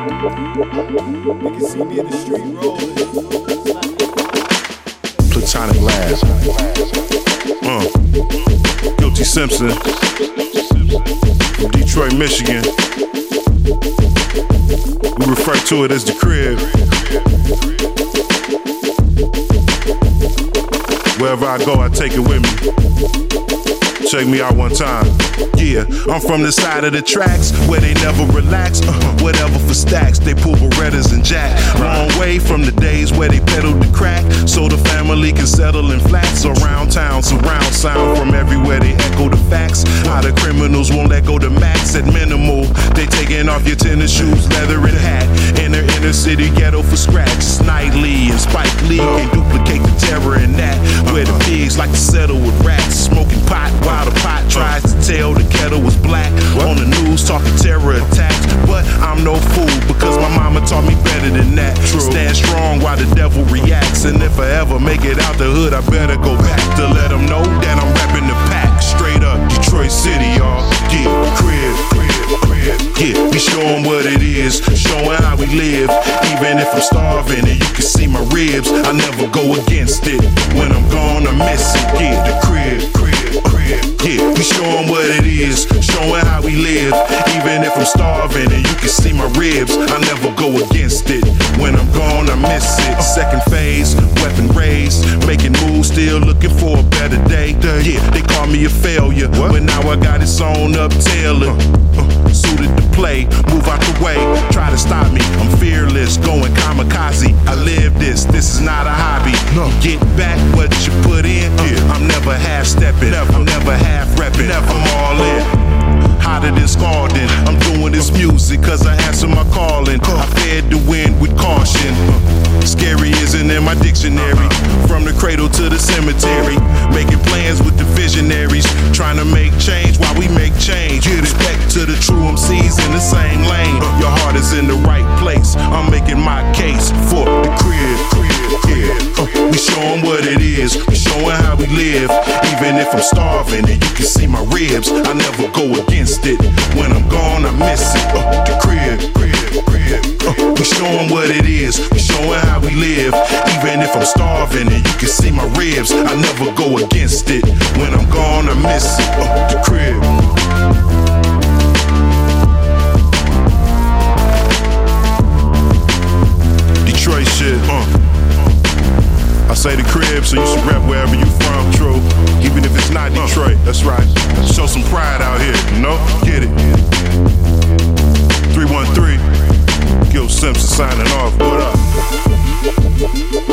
Niggas see me in the street rolling. Platonic Labs. Uh. Guilty Simpson. Detroit, Michigan. We refer to it as the crib. Wherever I go, I take it with me. Check me out one time. Yeah, I'm from the side of the tracks where they never relax. Uh, whatever for stacks, they pull Berettas and Jack. Long way from the days where they peddled the crack, so the family can settle in flats around town. Surround sound from everywhere, they echo the facts. How the criminals won't let go the max at minimal. They taking off your tennis shoes, leather and hat. In the inner city ghetto for scratch. Snidely and Spike Lee can duplicate the terror in that. Pigs like to settle with rats, smoking pot while the pot tries to tell the kettle was black. On the news talking terror attacks, but I'm no fool because my mama taught me better than that. Stand strong while the devil reacts, and if I ever make it out the hood, I better go back we live. Even if I'm starving and you can see my ribs, I never go against it. When I'm gone, I miss it. Yeah, the crib, crib, crib. Yeah, we show 'em what it is, showing how we live. Even if I'm starving and you can see my ribs, I never go against it. When I'm gone, I miss it. Second phase, weapon raised, making moves, still looking for a better day. Yeah, they call me a failure, but now I got it sewn up, tailored. Uh, to play, move out the way, try to stop me. I'm fearless, going kamikaze. I live this, this is not a hobby. No. Get back what you put in. Yeah. I'm never half stepping, I'm never half repping. I'm all in. Hotter than scalding. I'm doing this music cause I answer my calling. I fed the wind with caution. Scary isn't in my dictionary. From the cradle to the cemetery. We show 'em what it is. We showing how we live. Even if I'm starving and you can see my ribs, I never go against it. When I'm gone, I miss it. Uh, the crib, crib, crib. Uh, we show 'em what it is. We showing how we live. Even if I'm starving and you can see my ribs, I never go against it. When I'm gone, I miss it. Uh, say the crib, so you should rep wherever you from, true. Even if it's not Detroit, that's right. Show some pride out here, you know? Get it. 313, Guilty Simpson signing off. What up?